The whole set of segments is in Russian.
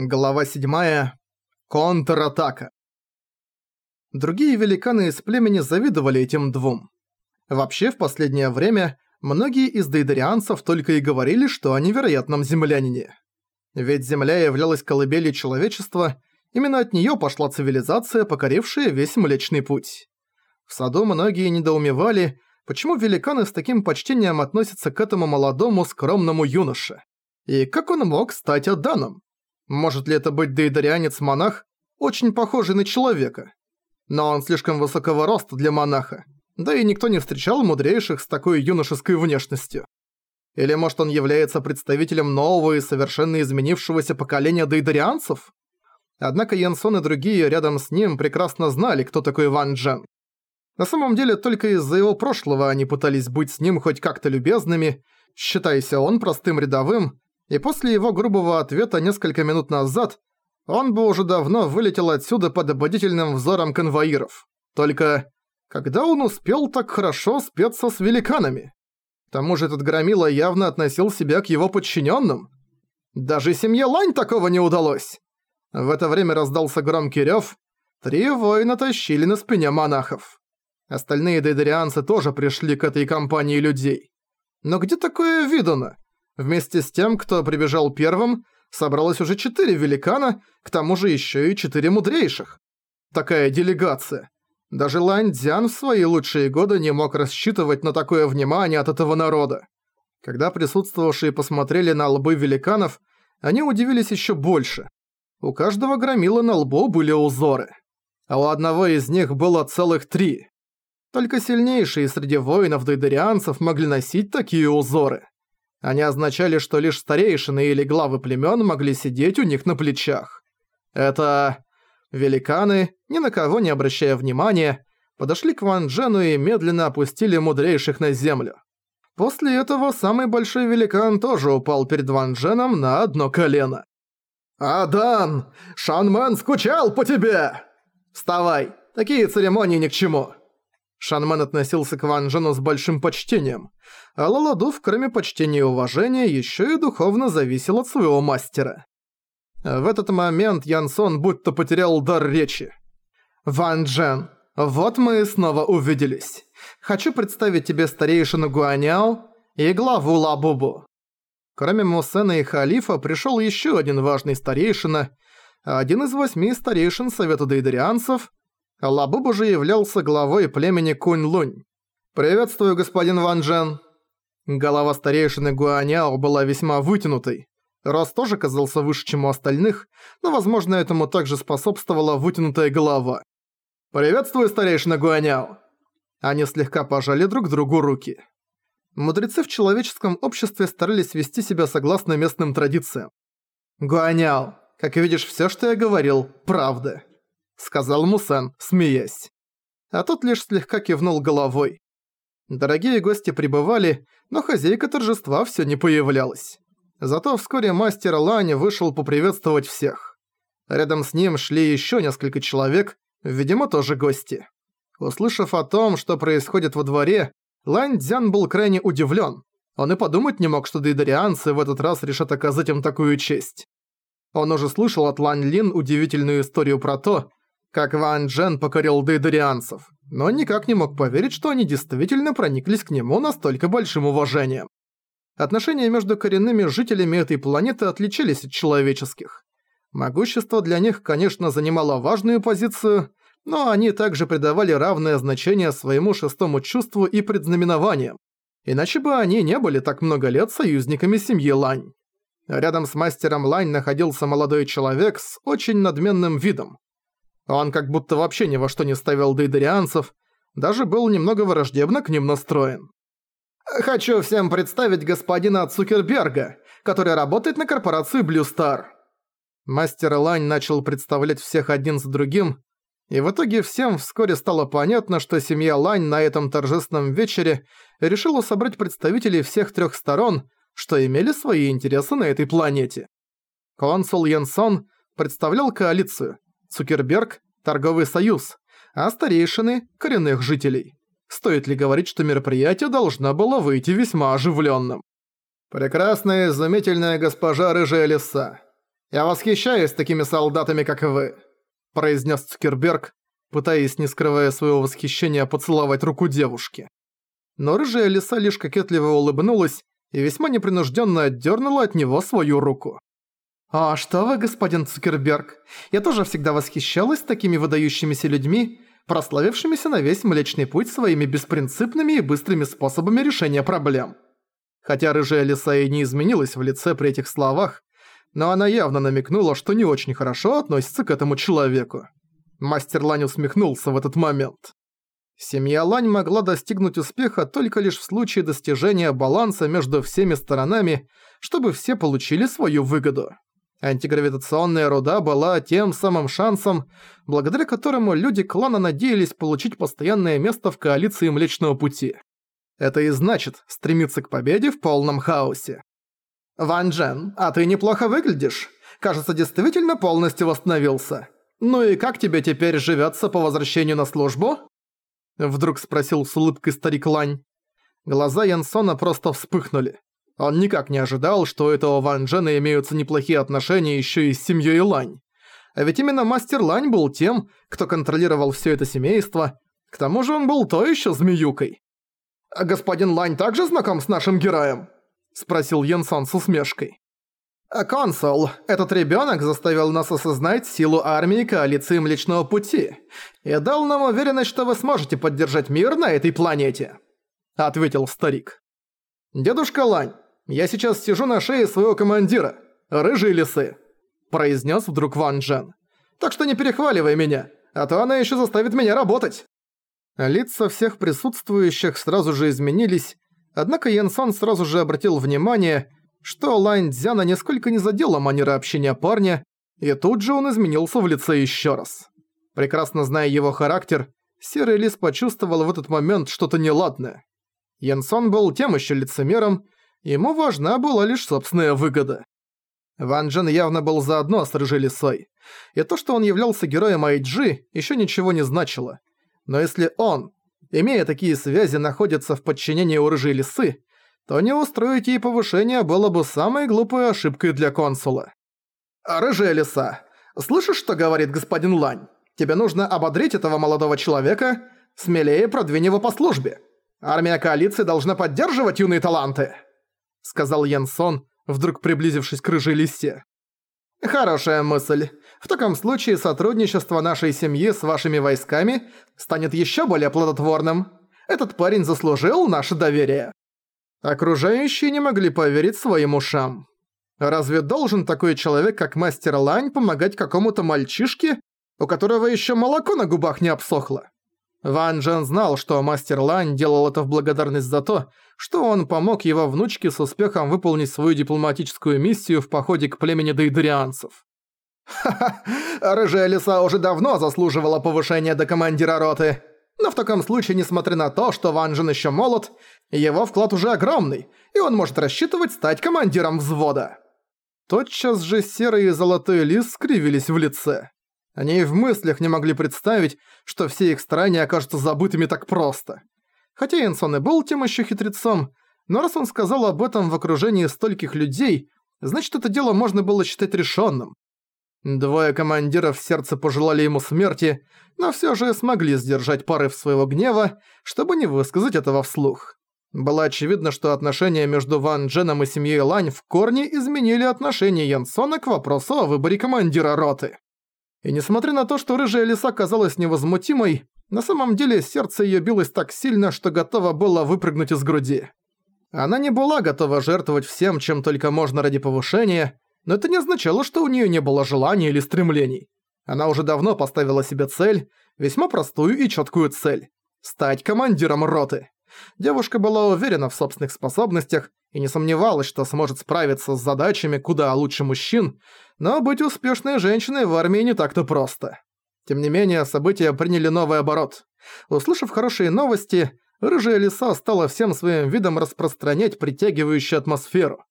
Глава 7. Контратака. Другие великаны из племени завидовали этим двум. Вообще, в последнее время, многие из дейдерианцев только и говорили, что о невероятном землянине. Ведь Земля являлась колыбелью человечества, именно от неё пошла цивилизация, покорившая весь Млечный Путь. В саду многие недоумевали, почему великаны с таким почтением относятся к этому молодому скромному юноше. И как он мог стать Аданом? Может ли это быть дейдарианец-монах, очень похожий на человека? Но он слишком высокого роста для монаха, да и никто не встречал мудрейших с такой юношеской внешностью. Или может он является представителем нового и совершенно изменившегося поколения дейдарианцев? Однако Янсон и другие рядом с ним прекрасно знали, кто такой Ван Джен. На самом деле, только из-за его прошлого они пытались быть с ним хоть как-то любезными, считайся он простым рядовым, и после его грубого ответа несколько минут назад он бы уже давно вылетел отсюда под ободительным взором конвоиров. Только когда он успел так хорошо спеться с великанами? К тому же этот громила явно относил себя к его подчиненным. Даже семье Лань такого не удалось. В это время раздался громкий рев. Три воина тащили на спине монахов. Остальные дейдерианцы тоже пришли к этой компании людей. Но где такое видано? Вместе с тем, кто прибежал первым, собралось уже четыре великана, к тому же еще и четыре мудрейших. Такая делегация. Даже Лань Дзян в свои лучшие годы не мог рассчитывать на такое внимание от этого народа. Когда присутствовавшие посмотрели на лбы великанов, они удивились еще больше. У каждого громила на лбу были узоры. А у одного из них было целых три. Только сильнейшие среди воинов дейдерианцев могли носить такие узоры. Они означали, что лишь старейшины или главы племен могли сидеть у них на плечах. Это... Великаны, ни на кого не обращая внимания, подошли к Ван Джену и медленно опустили мудрейших на землю. После этого самый большой великан тоже упал перед Ван Дженом на одно колено. «Адан! Шанмен скучал по тебе!» «Вставай! Такие церемонии ни к чему!» Шанмен относился к Ван Джену с большим почтением, а Лаладув, кроме почтения и уважения, еще и духовно зависел от своего мастера. В этот момент Янсон будто потерял дар речи. «Ван Джен, вот мы снова увиделись. Хочу представить тебе старейшину Гуаняо и главу Лабубу». Кроме Мусена и Халифа пришел еще один важный старейшина, один из восьми старейшин Совета Дейдарианцев, Лабубу же являлся главой племени Кунь-Лунь. «Приветствую, господин Ван Джен». Голова старейшины Гуаняо была весьма вытянутой. Рост тоже казался выше, чем у остальных, но, возможно, этому также способствовала вытянутая голова. «Приветствую, старейшина Гуаняо!» Они слегка пожали друг другу руки. Мудрецы в человеческом обществе старались вести себя согласно местным традициям. «Гуаняо, как видишь, всё, что я говорил, правда» сказал Мусан, смеясь. А тот лишь слегка кивнул головой. Дорогие гости прибывали, но хозяйка торжества всё не появлялась. Зато вскоре мастер Лани вышел поприветствовать всех. Рядом с ним шли ещё несколько человек, видимо, тоже гости. Услышав о том, что происходит во дворе, Лань Дзян был крайне удивлен. Он и подумать не мог, что дейдарианцы в этот раз решат оказать им такую честь. Он уже слышал от Лань Лин удивительную историю про то, как Ван Джен покорил дейдерианцев, но никак не мог поверить, что они действительно прониклись к нему настолько большим уважением. Отношения между коренными жителями этой планеты отличались от человеческих. Могущество для них, конечно, занимало важную позицию, но они также придавали равное значение своему шестому чувству и предзнаменованиям. Иначе бы они не были так много лет союзниками семьи Лань. Рядом с мастером Лань находился молодой человек с очень надменным видом. Он как будто вообще ни во что не ставил дейдерианцев, даже был немного враждебно к ним настроен. «Хочу всем представить господина Цукерберга, который работает на корпорацию Blue Star». Мастер Лань начал представлять всех один за другим, и в итоге всем вскоре стало понятно, что семья Лань на этом торжественном вечере решила собрать представителей всех трех сторон, что имели свои интересы на этой планете. Консул Янсон представлял коалицию, Цукерберг – торговый союз, а старейшины – коренных жителей. Стоит ли говорить, что мероприятие должно было выйти весьма оживленным? «Прекрасная, изумительная госпожа Рыжая Лиса, «Я восхищаюсь такими солдатами, как вы», – произнес Цукерберг, пытаясь, не скрывая своего восхищения, поцеловать руку девушки. Но рыжая лиса лишь кокетливо улыбнулась и весьма непринужденно отдернула от него свою руку. «А что вы, господин Цукерберг? Я тоже всегда восхищалась такими выдающимися людьми, прославившимися на весь Млечный Путь своими беспринципными и быстрыми способами решения проблем». Хотя рыжая лиса и не изменилась в лице при этих словах, но она явно намекнула, что не очень хорошо относится к этому человеку. Мастер Лань усмехнулся в этот момент. Семья Лань могла достигнуть успеха только лишь в случае достижения баланса между всеми сторонами, чтобы все получили свою выгоду. Антигравитационная руда была тем самым шансом, благодаря которому люди клана надеялись получить постоянное место в коалиции Млечного Пути. Это и значит стремиться к победе в полном хаосе. «Ван Джен, а ты неплохо выглядишь. Кажется, действительно полностью восстановился. Ну и как тебе теперь живется по возвращению на службу?» Вдруг спросил с улыбкой старик Лань. Глаза Янсона просто вспыхнули. Он никак не ожидал, что у этого Ван Джена имеются неплохие отношения еще и с семьей Лань. А ведь именно мастер Лань был тем, кто контролировал все это семейство. К тому же он был то еще змеюкой. «А господин Лань также знаком с нашим героем?» спросил Янсон с усмешкой. «А «Консул, этот ребёнок заставил нас осознать силу армии коалиции Млечного Пути и дал нам уверенность, что вы сможете поддержать мир на этой планете», — ответил старик. «Дедушка Лань, я сейчас сижу на шее своего командира, рыжие лисы», — произнес вдруг Ван Джен. «Так что не перехваливай меня, а то она еще заставит меня работать». Лица всех присутствующих сразу же изменились, Однако Янсон сразу же обратил внимание, что Лайн Дзяна нисколько не задела манера общения парня, и тут же он изменился в лице еще раз. Прекрасно зная его характер, Серый Лис почувствовал в этот момент что-то неладное. Янсон был тем еще лицемером, ему важна была лишь собственная выгода. Ван Джен явно был заодно с Рыжей Лисой, и то, что он являлся героем Айджи, еще ничего не значило. Но если он, имея такие связи, находится в подчинении у рыжей лисы, то не устроить ей повышение было бы самой глупой ошибкой для консула. «Рыжая лиса, слышишь, что говорит господин Лань? Тебе нужно ободрить этого молодого человека, смелее продвинь его по службе. Армия коалиции должна поддерживать юные таланты», — сказал Янсон, вдруг приблизившись к рыжей лисе. «Хорошая мысль. В таком случае сотрудничество нашей семьи с вашими войсками станет еще более плодотворным. Этот парень заслужил наше доверие». Окружающие не могли поверить своим ушам. Разве должен такой человек, как мастер Лань, помогать какому-то мальчишке, у которого еще молоко на губах не обсохло? Ван Джен знал, что мастер Лань делал это в благодарность за то, что он помог его внучке с успехом выполнить свою дипломатическую миссию в походе к племени дейдерианцев. «Ха-ха, рыжая лиса уже давно заслуживала повышения до командира роты. Но в таком случае, несмотря на то, что Ван Джен еще молод, его вклад уже огромный, и он может рассчитывать стать командиром взвода». Тотчас же серый и золотой лис скривились в лице. Они и в мыслях не могли представить, что все их старания окажутся забытыми так просто. Хотя Инсон и был тем еще хитрецом, но раз он сказал об этом в окружении стольких людей, значит это дело можно было считать решенным. Двое командиров в сердце пожелали ему смерти, но все же смогли сдержать порыв своего гнева, чтобы не высказать этого вслух. Было очевидно, что отношения между Ван Дженом и семьей Лань в корне изменили отношение Янсона к вопросу о выборе командира роты. И несмотря на то, что рыжая лиса казалась невозмутимой, на самом деле сердце её билось так сильно, что готово было выпрыгнуть из груди. Она не была готова жертвовать всем, чем только можно ради повышения, но это не означало, что у неё не было желаний или стремлений. Она уже давно поставила себе цель, весьма простую и чёткую цель – стать командиром роты. Девушка была уверена в собственных способностях и не сомневалась, что сможет справиться с задачами куда лучше мужчин, но быть успешной женщиной в армии не так-то просто. Тем не менее, события приняли новый оборот. Услышав хорошие новости, рыжая лиса стала всем своим видом распространять притягивающую атмосферу.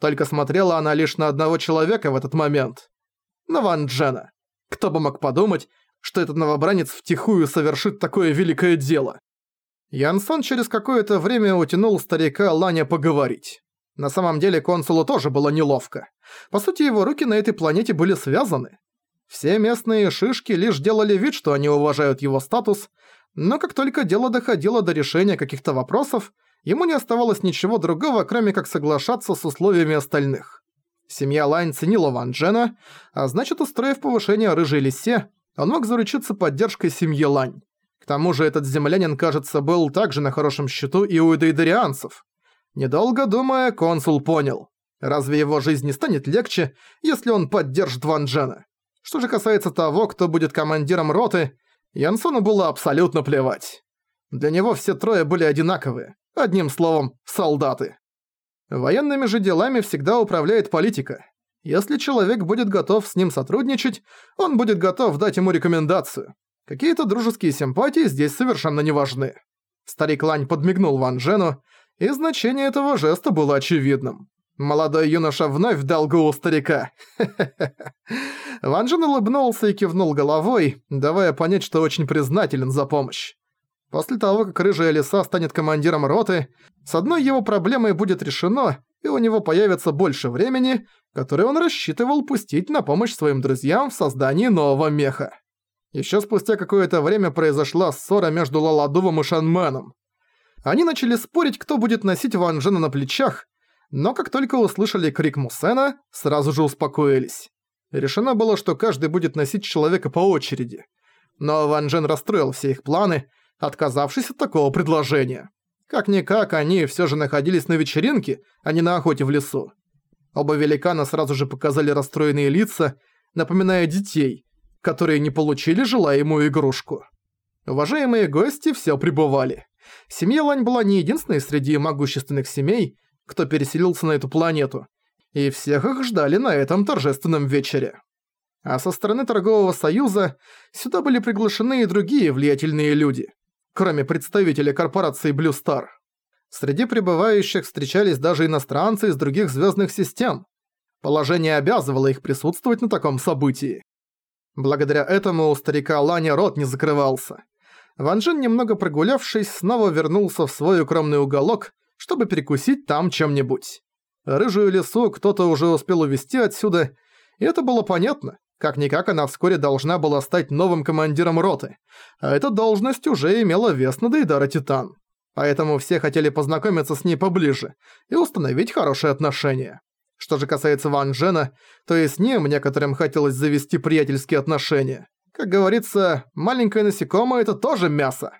Только смотрела она лишь на одного человека в этот момент. На Ван Джена. Кто бы мог подумать, что этот новобранец втихую совершит такое великое дело. Янсон через какое-то время утянул старика Ланя поговорить. На самом деле консулу тоже было неловко. По сути, его руки на этой планете были связаны. Все местные шишки лишь делали вид, что они уважают его статус, но как только дело доходило до решения каких-то вопросов, ему не оставалось ничего другого, кроме как соглашаться с условиями остальных. Семья Лайн ценила Ван Джена, а значит, устроив повышение рыжей лисе, он мог заручиться поддержкой семьи Лань. К тому же этот землянин, кажется, был также на хорошем счету и у дейдарианцев. Недолго думая, консул понял. Разве его жизнь не станет легче, если он поддержит Ван Джена? Что же касается того, кто будет командиром роты, Янсону было абсолютно плевать. Для него все трое были одинаковые. Одним словом, солдаты. Военными же делами всегда управляет политика. Если человек будет готов с ним сотрудничать, он будет готов дать ему рекомендацию. Какие-то дружеские симпатии здесь совершенно не важны. Старик Лань подмигнул Ван Джену, и значение этого жеста было очевидным. Молодой юноша вновь в долгу у старика. Ван Джен улыбнулся и кивнул головой, давая понять, что очень признателен за помощь. После того, как Рыжая Лиса станет командиром роты, с одной его проблемой будет решено, и у него появится больше времени, которое он рассчитывал пустить на помощь своим друзьям в создании нового меха. Ещё спустя какое-то время произошла ссора между Лаладувом и Шанменом. Они начали спорить, кто будет носить Ван Джена на плечах, но как только услышали крик Мусена, сразу же успокоились. Решено было, что каждый будет носить человека по очереди. Но Ван Джен расстроил все их планы, отказавшись от такого предложения. Как-никак, они всё же находились на вечеринке, а не на охоте в лесу. Оба великана сразу же показали расстроенные лица, напоминая детей, которые не получили желаемую игрушку. Уважаемые гости всё пребывали. Семья Лань была не единственной среди могущественных семей, кто переселился на эту планету, и всех их ждали на этом торжественном вечере. А со стороны торгового союза сюда были приглашены и другие влиятельные люди, кроме представителей корпорации Blue Star. Среди прибывающих встречались даже иностранцы из других звездных систем. Положение обязывало их присутствовать на таком событии. Благодаря этому у старика Ланя рот не закрывался. Ван Джен, немного прогулявшись, снова вернулся в свой укромный уголок, чтобы перекусить там чем-нибудь. Рыжую лесу кто-то уже успел увезти отсюда, и это было понятно. Как-никак она вскоре должна была стать новым командиром роты, а эта должность уже имела вес на Дейдара Титан. Поэтому все хотели познакомиться с ней поближе и установить хорошие отношения. Что же касается Ван Джена, то и с ним некоторым хотелось завести приятельские отношения. Как говорится, маленькое насекомое – это тоже мясо.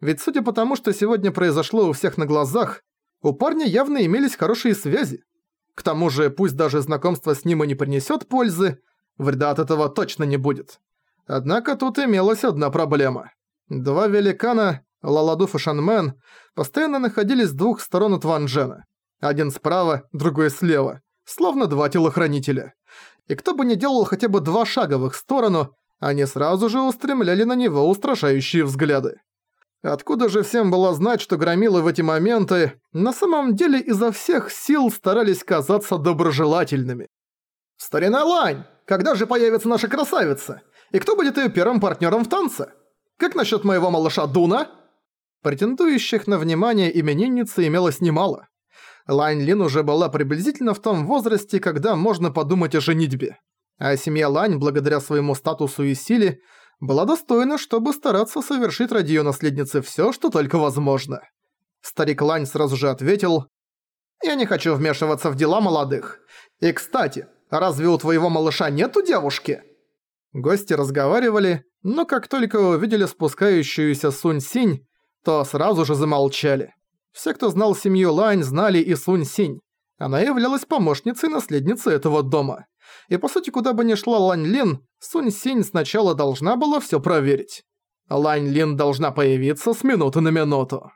Ведь судя по тому, что сегодня произошло у всех на глазах, у парня явно имелись хорошие связи. К тому же, пусть даже знакомство с ним и не принесет пользы, вреда от этого точно не будет. Однако тут имелась одна проблема. Два великана, Лаладуф и Шанмен, постоянно находились с двух сторон от Ван Джена. Один справа, другой слева, словно два телохранителя. И кто бы ни делал хотя бы два шага в их сторону, они сразу же устремляли на него устрашающие взгляды. Откуда же всем было знать, что громилы в эти моменты на самом деле изо всех сил старались казаться доброжелательными? «Старина Лань, когда же появится наша красавица? И кто будет ее первым партнером в танце? Как насчет моего малыша Дуна?» Претендующих на внимание именинницы имелось немало. Лань Лин уже была приблизительно в том возрасте, когда можно подумать о женитьбе а семья Лань, благодаря своему статусу и силе, была достойна, чтобы стараться совершить ради её наследницы всё, что только возможно. Старик Лань сразу же ответил, «Я не хочу вмешиваться в дела молодых. И, кстати, разве у твоего малыша нету девушки?» Гости разговаривали, но как только увидели спускающуюся Сунь Синь, то сразу же замолчали. Все, кто знал семью Лань, знали и Сунь Синь. Она являлась помощницей наследницы этого дома и по сути куда бы ни шла Лань Лин, Сунь Синь сначала должна была всё проверить. Лань Лин должна появиться с минуты на минуту.